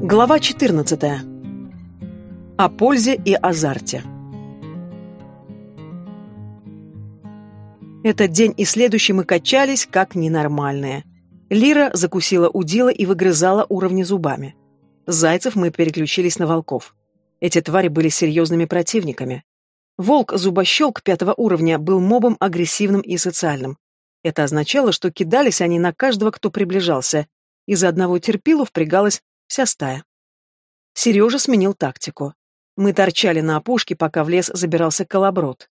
Глава 14. О пользе и азарте. Этот день и следующий мы качались, как ненормальные. Лира закусила удила и выгрызала уровни зубами. Зайцев мы переключились на волков. Эти твари были серьезными противниками. Волк-зубощелк пятого уровня был мобом агрессивным и социальным. Это означало, что кидались они на каждого, кто приближался. Из-за одного терпилу впрягалась вся стая. Сережа сменил тактику. Мы торчали на опушке, пока в лес забирался колоброд.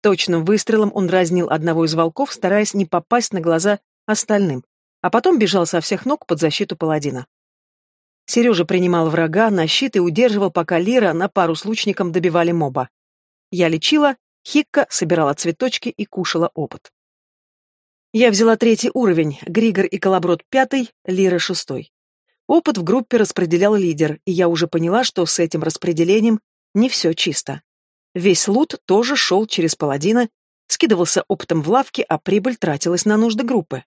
Точным выстрелом он разнил одного из волков, стараясь не попасть на глаза остальным, а потом бежал со всех ног под защиту паладина. Сережа принимал врага на щит и удерживал, пока Лира на пару с лучником добивали моба. Я лечила, Хикка собирала цветочки и кушала опыт. Я взяла третий уровень, Григор и Колоброд пятый, Лира шестой. Опыт в группе распределял лидер, и я уже поняла, что с этим распределением не все чисто. Весь лут тоже шел через паладина, скидывался опытом в лавке, а прибыль тратилась на нужды группы.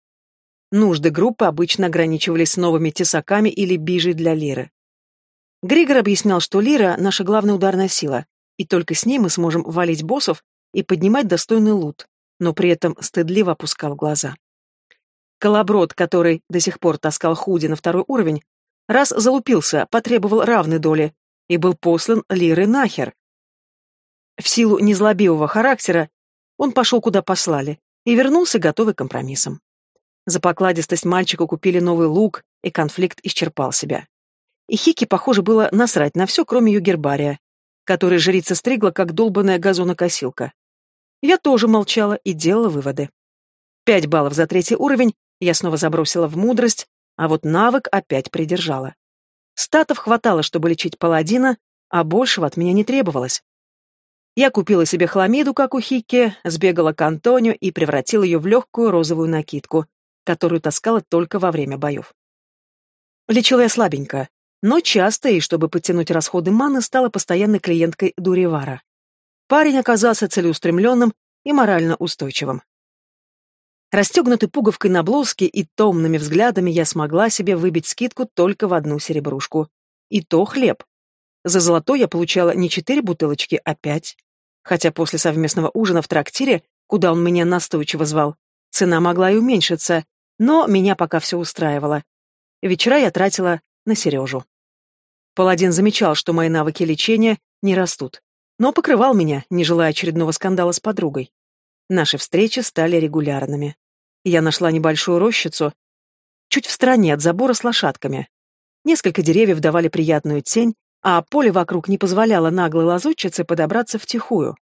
Нужды группы обычно ограничивались новыми тесаками или бижей для лиры. Григор объяснял, что лира — наша главная ударная сила, и только с ней мы сможем валить боссов и поднимать достойный лут, но при этом стыдливо опускал глаза. Колоброд, который до сих пор таскал худи на второй уровень, раз залупился, потребовал равной доли и был послан Лиры нахер. В силу незлобивого характера он пошел куда послали и вернулся готовый к компромиссам. За покладистость мальчика купили новый лук, и конфликт исчерпал себя. И Хики, похоже, было насрать на все, кроме ее гербария, который жрица стригла, как долбаная газонокосилка. Я тоже молчала и делала выводы. Пять баллов за третий уровень я снова забросила в мудрость, а вот навык опять придержала. Статов хватало, чтобы лечить паладина, а большего от меня не требовалось. Я купила себе хламиду, как у Хикки, сбегала к Антонио и превратила ее в легкую розовую накидку, которую таскала только во время боев. Лечила я слабенько, но часто, и чтобы подтянуть расходы маны, стала постоянной клиенткой Дуривара. Парень оказался целеустремленным и морально устойчивым. Расстегнутой пуговкой на блузке и томными взглядами я смогла себе выбить скидку только в одну серебрушку. И то хлеб. За золотой я получала не четыре бутылочки, а пять. Хотя после совместного ужина в трактире, куда он меня настойчиво звал, цена могла и уменьшиться, но меня пока все устраивало. Вечера я тратила на Сережу. Паладин замечал, что мои навыки лечения не растут, но покрывал меня, не желая очередного скандала с подругой. Наши встречи стали регулярными. Я нашла небольшую рощицу, чуть в стороне от забора с лошадками. Несколько деревьев давали приятную тень, а поле вокруг не позволяло наглой лазутчице подобраться втихую.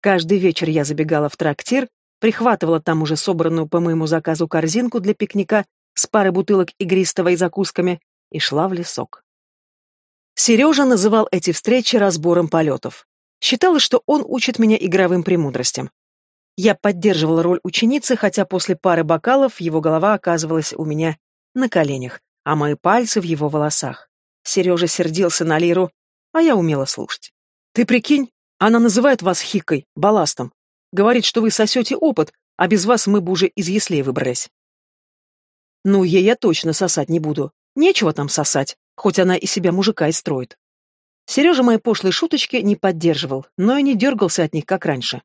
Каждый вечер я забегала в трактир, прихватывала там уже собранную по моему заказу корзинку для пикника с парой бутылок игристого и закусками и шла в лесок. Сережа называл эти встречи разбором полетов. Считалось, что он учит меня игровым премудростям. Я поддерживала роль ученицы, хотя после пары бокалов его голова оказывалась у меня на коленях, а мои пальцы в его волосах. Сережа сердился на Лиру, а я умела слушать. «Ты прикинь, она называет вас хикой, балластом. Говорит, что вы сосете опыт, а без вас мы бы уже из яслей выбрались». «Ну, ей я точно сосать не буду. Нечего там сосать, хоть она и себя мужика и строит». Сережа мои пошлые шуточки не поддерживал, но и не дергался от них, как раньше.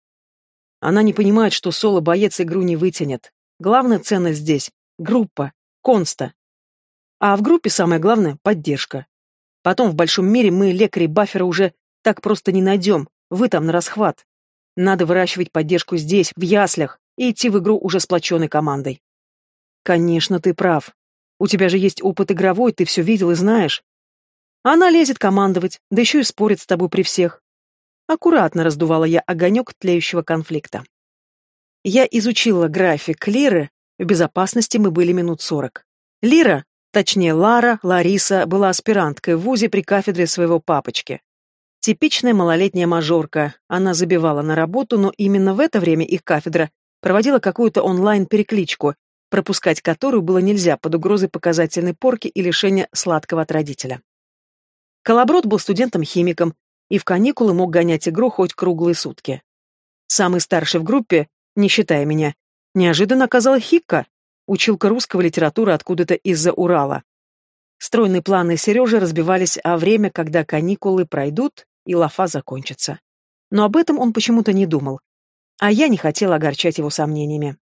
Она не понимает, что соло-боец игру не вытянет. Главная ценность здесь — группа, конста. А в группе самое главное — поддержка. Потом в большом мире мы, лекари баффера, уже так просто не найдем, вы там на расхват. Надо выращивать поддержку здесь, в яслях, и идти в игру уже сплоченной командой. Конечно, ты прав. У тебя же есть опыт игровой, ты все видел и знаешь. Она лезет командовать, да еще и спорит с тобой при всех. Аккуратно раздувала я огонек тлеющего конфликта. Я изучила график Лиры, в безопасности мы были минут сорок. Лира, точнее Лара, Лариса, была аспиранткой в ВУЗе при кафедре своего папочки. Типичная малолетняя мажорка, она забивала на работу, но именно в это время их кафедра проводила какую-то онлайн-перекличку, пропускать которую было нельзя под угрозой показательной порки и лишения сладкого от родителя. Колоброд был студентом-химиком, и в каникулы мог гонять игру хоть круглые сутки. Самый старший в группе, не считая меня, неожиданно оказал Хикка, училка русского литературы откуда-то из-за Урала. Стройные планы Сережи разбивались о время, когда каникулы пройдут и лафа закончится. Но об этом он почему-то не думал. А я не хотела огорчать его сомнениями.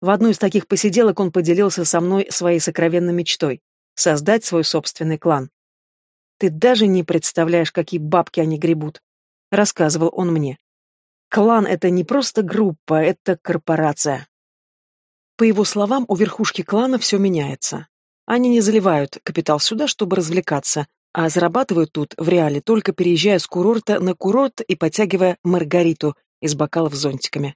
В одну из таких посиделок он поделился со мной своей сокровенной мечтой — создать свой собственный клан. «Ты даже не представляешь, какие бабки они гребут», — рассказывал он мне. «Клан — это не просто группа, это корпорация». По его словам, у верхушки клана все меняется. Они не заливают капитал сюда, чтобы развлекаться, а зарабатывают тут, в реале, только переезжая с курорта на курорт и подтягивая маргариту из бокалов с зонтиками.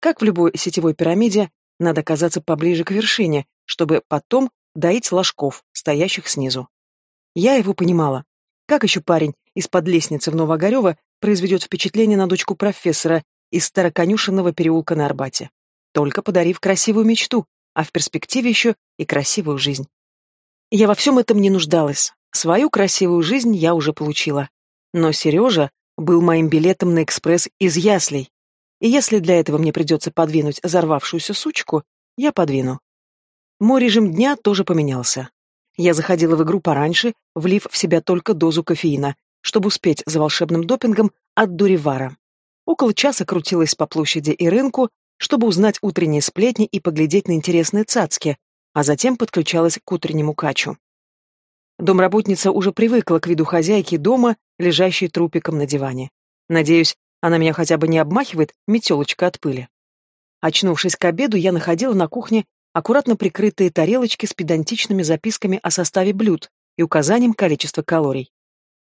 Как в любой сетевой пирамиде, надо оказаться поближе к вершине, чтобы потом доить ложков, стоящих снизу. Я его понимала. Как еще парень из-под лестницы в Новогорево произведет впечатление на дочку профессора из староконюшенного переулка на Арбате? Только подарив красивую мечту, а в перспективе еще и красивую жизнь. Я во всем этом не нуждалась. Свою красивую жизнь я уже получила. Но Сережа был моим билетом на экспресс из яслей. И если для этого мне придется подвинуть взорвавшуюся сучку, я подвину. Мой режим дня тоже поменялся. Я заходила в игру пораньше, влив в себя только дозу кофеина, чтобы успеть за волшебным допингом от Дуривара. Около часа крутилась по площади и рынку, чтобы узнать утренние сплетни и поглядеть на интересные цацки, а затем подключалась к утреннему качу. Домработница уже привыкла к виду хозяйки дома, лежащей трупиком на диване. Надеюсь, она меня хотя бы не обмахивает метелочка от пыли. Очнувшись к обеду, я находила на кухне аккуратно прикрытые тарелочки с педантичными записками о составе блюд и указанием количества калорий.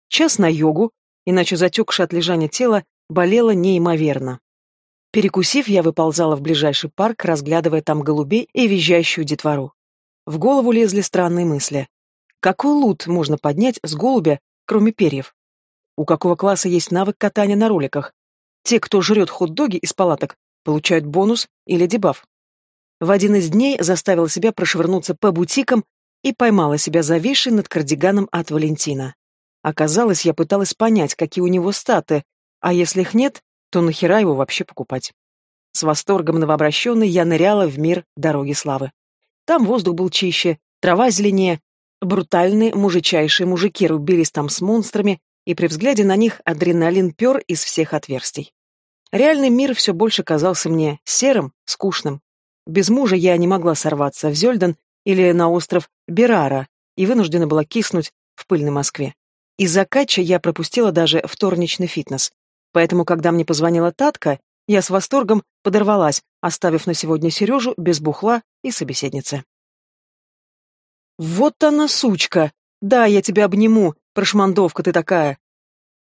Час на йогу, иначе затекшее от лежания тело болело неимоверно. Перекусив, я выползала в ближайший парк, разглядывая там голубей и визжащую детвору. В голову лезли странные мысли. Какой лут можно поднять с голубя, кроме перьев? У какого класса есть навык катания на роликах? Те, кто жрет хот-доги из палаток, получают бонус или дебаф. В один из дней заставила себя прошвырнуться по бутикам и поймала себя зависшей над кардиганом от Валентина. Оказалось, я пыталась понять, какие у него статы, а если их нет, то нахера его вообще покупать? С восторгом новообращенной я ныряла в мир дороги славы. Там воздух был чище, трава зеленее, брутальные мужичайшие мужики рубились там с монстрами, и при взгляде на них адреналин пер из всех отверстий. Реальный мир все больше казался мне серым, скучным. Без мужа я не могла сорваться в Зельден или на остров Берара и вынуждена была киснуть в пыльной Москве. Из-за кача я пропустила даже вторничный фитнес. Поэтому, когда мне позвонила Татка, я с восторгом подорвалась, оставив на сегодня Сережу без бухла и собеседницы. «Вот она, сучка! Да, я тебя обниму, прошмандовка ты такая!»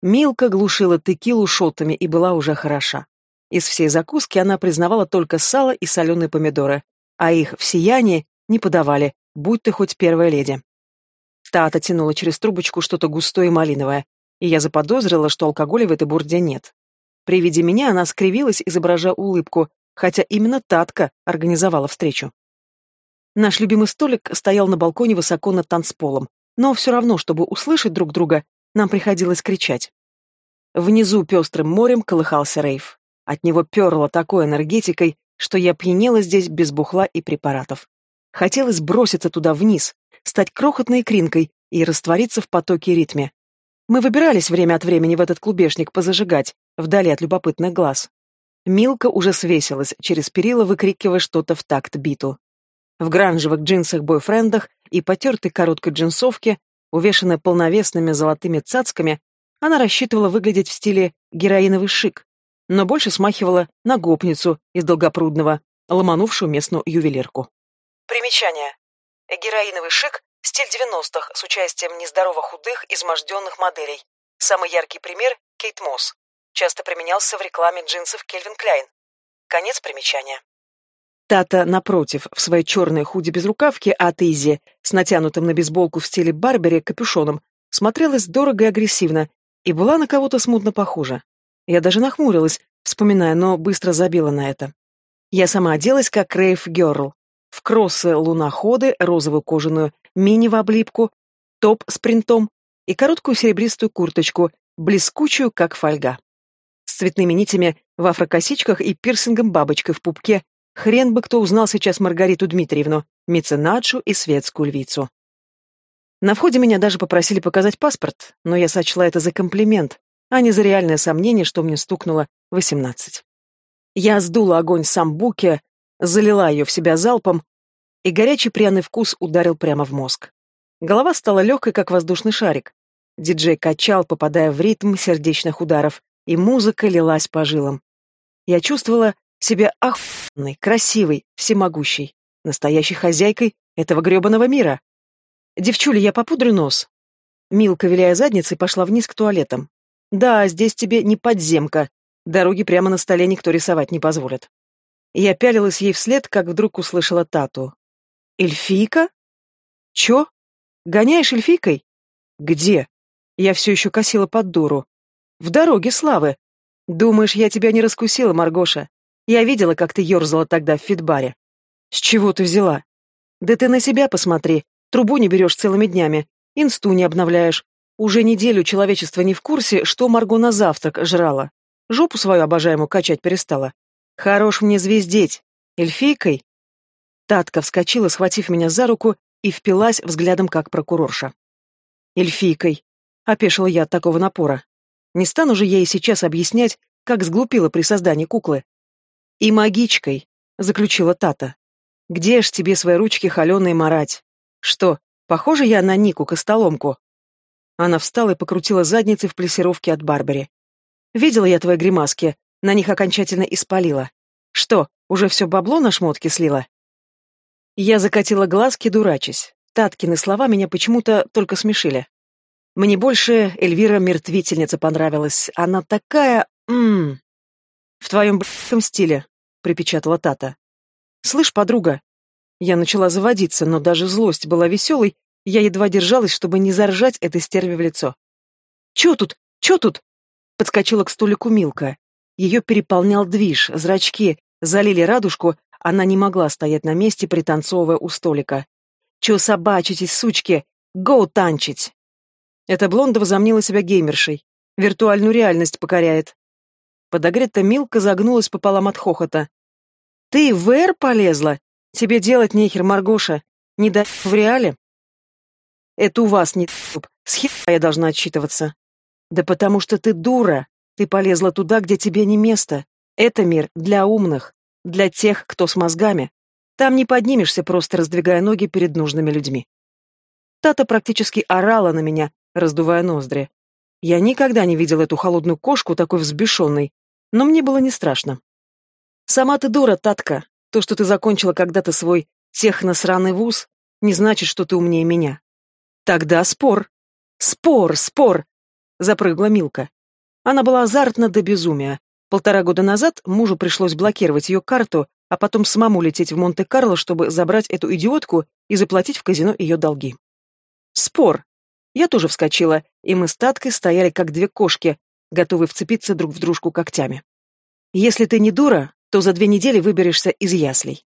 Милка глушила текилу шотами и была уже хороша. Из всей закуски она признавала только сало и соленые помидоры, а их в сиянии не подавали, будь ты хоть первая леди. Тата тянула через трубочку что-то густое и малиновое, и я заподозрила, что алкоголя в этой бурде нет. При виде меня она скривилась, изображая улыбку, хотя именно Татка организовала встречу. Наш любимый столик стоял на балконе высоко над танцполом, но все равно, чтобы услышать друг друга, нам приходилось кричать. Внизу пестрым морем колыхался рейв. От него перло такой энергетикой, что я пьянела здесь без бухла и препаратов. Хотелось броситься туда вниз, стать крохотной икринкой и раствориться в потоке и ритме. Мы выбирались время от времени в этот клубешник позажигать, вдали от любопытных глаз. Милка уже свесилась через перила, выкрикивая что-то в такт биту. В гранжевых джинсах-бойфрендах и потертой короткой джинсовке, увешанной полновесными золотыми цацками, она рассчитывала выглядеть в стиле героиновый шик, но больше смахивала на гопницу из Долгопрудного, ломанувшую местную ювелирку. Примечание. Героиновый шик – стиль 90-х с участием нездорово худых, изможденных моделей. Самый яркий пример – Кейт Мосс часто применялся в рекламе джинсов Кельвин Кляйн. Конец примечания. Тата, напротив, в своей черной худи без рукавки от Изи, с натянутым на бейсболку в стиле Барбери капюшоном, смотрелась дорого и агрессивно, и была на кого-то смутно похожа. Я даже нахмурилась, вспоминая, но быстро забила на это. Я сама оделась как Рейв Герл. В кроссы луноходы, розовую кожаную мини в облипку, топ с принтом и короткую серебристую курточку, блескучую, как фольга цветными нитями в афрокосичках и пирсингом-бабочкой в пупке. Хрен бы кто узнал сейчас Маргариту Дмитриевну, меценатшу и светскую львицу. На входе меня даже попросили показать паспорт, но я сочла это за комплимент, а не за реальное сомнение, что мне стукнуло восемнадцать. Я сдула огонь самбуки, залила ее в себя залпом, и горячий пряный вкус ударил прямо в мозг. Голова стала легкой, как воздушный шарик. Диджей качал, попадая в ритм сердечных ударов, и музыка лилась по жилам. Я чувствовала себя охуенной, красивой, всемогущей, настоящей хозяйкой этого гребаного мира. «Девчуля, я попудрю нос». Милка, виляя задницей, пошла вниз к туалетам. «Да, здесь тебе не подземка. Дороги прямо на столе никто рисовать не позволит». Я пялилась ей вслед, как вдруг услышала Тату. «Эльфийка? Чё? Гоняешь эльфийкой?» «Где?» Я все еще косила под дуру. «В дороге славы. Думаешь, я тебя не раскусила, Маргоша? Я видела, как ты ерзала тогда в фитбаре. С чего ты взяла? Да ты на себя посмотри. Трубу не берешь целыми днями. Инсту не обновляешь. Уже неделю человечество не в курсе, что Марго на завтрак жрала. Жопу свою обожаемую качать перестала. Хорош мне звездеть. Эльфийкой? Татка вскочила, схватив меня за руку, и впилась взглядом как прокурорша. Эльфийкой. Опешила я от такого напора. Не стану же ей сейчас объяснять, как сглупила при создании куклы. И магичкой, заключила Тата. Где ж тебе свои ручки холеные марать? Что, похоже я на Нику Костоломку? Она встала и покрутила задницей в плесировке от Барбари. Видела я твои гримаски, на них окончательно испалила. Что, уже все бабло на шмотки слила? Я закатила глазки, дурачась. Таткины слова меня почему-то только смешили. Мне больше Эльвира Мертвительница понравилась. Она такая... Ммм... В твоем б***ком стиле, припечатала Тата. «Слышь, подруга!» Я начала заводиться, но даже злость была веселой, я едва держалась, чтобы не заржать этой стерве в лицо. «Чё тут? Чё тут?» Подскочила к столику Милка. Ее переполнял движ, зрачки залили радужку, она не могла стоять на месте, пританцовывая у столика. «Чё собачитесь, сучки? Гоу танчить!» Эта блонда возомнила себя геймершей. Виртуальную реальность покоряет. Подогретая Милка загнулась пополам от хохота. Ты в эр полезла? Тебе делать нехер, Маргоша. Не да в реале? Это у вас не с хера я должна отчитываться. Да потому что ты дура. Ты полезла туда, где тебе не место. Это мир для умных, для тех, кто с мозгами. Там не поднимешься, просто раздвигая ноги перед нужными людьми. Тата практически орала на меня, раздувая ноздри. Я никогда не видел эту холодную кошку такой взбешенной, но мне было не страшно. Сама ты дура, Татка. То, что ты закончила когда-то свой техно-сраный вуз, не значит, что ты умнее меня. Тогда спор. Спор, спор! Запрыгла Милка. Она была азартна до безумия. Полтора года назад мужу пришлось блокировать ее карту, а потом самому лететь в Монте-Карло, чтобы забрать эту идиотку и заплатить в казино ее долги. Спор. Я тоже вскочила, и мы с Таткой стояли как две кошки, готовые вцепиться друг в дружку когтями. Если ты не дура, то за две недели выберешься из яслей.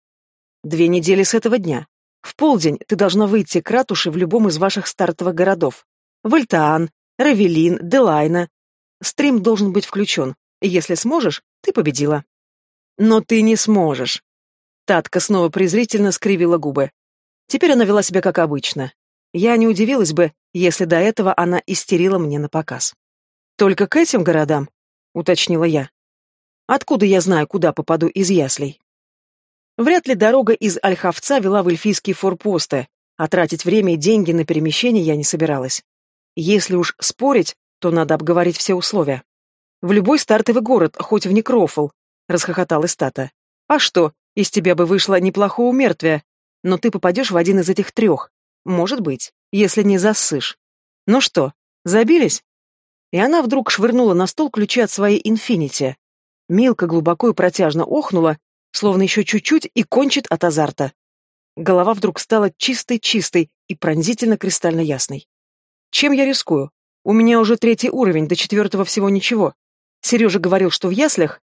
Две недели с этого дня. В полдень ты должна выйти к ратуше в любом из ваших стартовых городов. Вольтаан, Равелин, Делайна. Стрим должен быть включен. Если сможешь, ты победила. Но ты не сможешь. Татка снова презрительно скривила губы. Теперь она вела себя как обычно. Я не удивилась бы, если до этого она истерила мне на показ. «Только к этим городам?» — уточнила я. Откуда я знаю, куда попаду из яслей? Вряд ли дорога из Ольховца вела в эльфийские форпосты, а тратить время и деньги на перемещение я не собиралась. Если уж спорить, то надо обговорить все условия. В любой стартовый город, хоть в Некрофл, расхохоталась Тата. А что, из тебя бы вышло неплохое умертвие, но ты попадешь в один из этих трех. Может быть, если не засышь. Ну что, забились? И она вдруг швырнула на стол ключи от своей инфинити. Милка глубоко и протяжно охнула, словно еще чуть-чуть и кончит от азарта. Голова вдруг стала чистой-чистой и пронзительно кристально ясной. Чем я рискую? У меня уже третий уровень, до четвертого всего ничего. Сережа говорил, что в яслях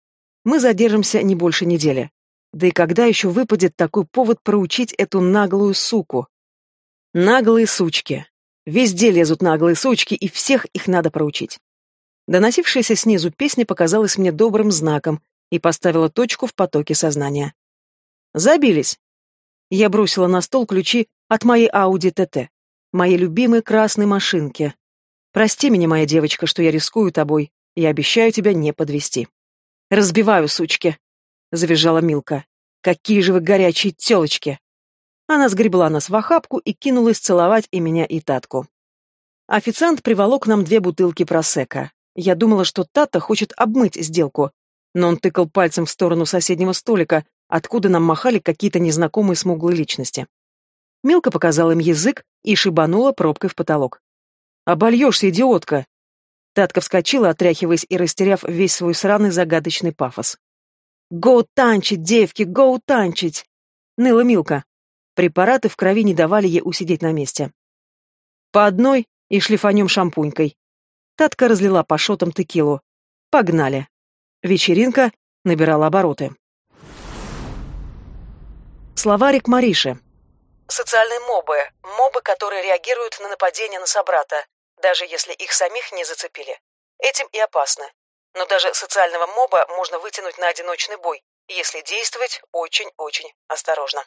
мы задержимся не больше недели. Да и когда еще выпадет такой повод проучить эту наглую суку? Наглые сучки. Везде лезут наглые сучки, и всех их надо проучить. Доносившаяся снизу песня показалась мне добрым знаком и поставила точку в потоке сознания. «Забились!» Я бросила на стол ключи от моей Ауди ТТ. моей любимой красной машинке. Прости меня, моя девочка, что я рискую тобой. Я обещаю тебя не подвести. Разбиваю, сучки, завизжала Милка. Какие же вы горячие тёлочки! Она сгребла нас в охапку и кинулась целовать и меня, и Татку. Официант приволок нам две бутылки просека. Я думала, что Тата хочет обмыть сделку, но он тыкал пальцем в сторону соседнего столика, откуда нам махали какие-то незнакомые смуглые личности. Милка показала им язык и шибанула пробкой в потолок. «Обольешься, идиотка!» Татка вскочила, отряхиваясь и растеряв весь свой сраный загадочный пафос. «Гоу танчить, девки, гоу танчить!» Ныла Милка. Препараты в крови не давали ей усидеть на месте. «По одной и шлифанем шампунькой». Татка разлила по шотам текилу. «Погнали!» Вечеринка набирала обороты. Словарик Мариши. Социальные мобы. Мобы, которые реагируют на нападение на собрата, даже если их самих не зацепили. Этим и опасны. Но даже социального моба можно вытянуть на одиночный бой, если действовать очень-очень осторожно.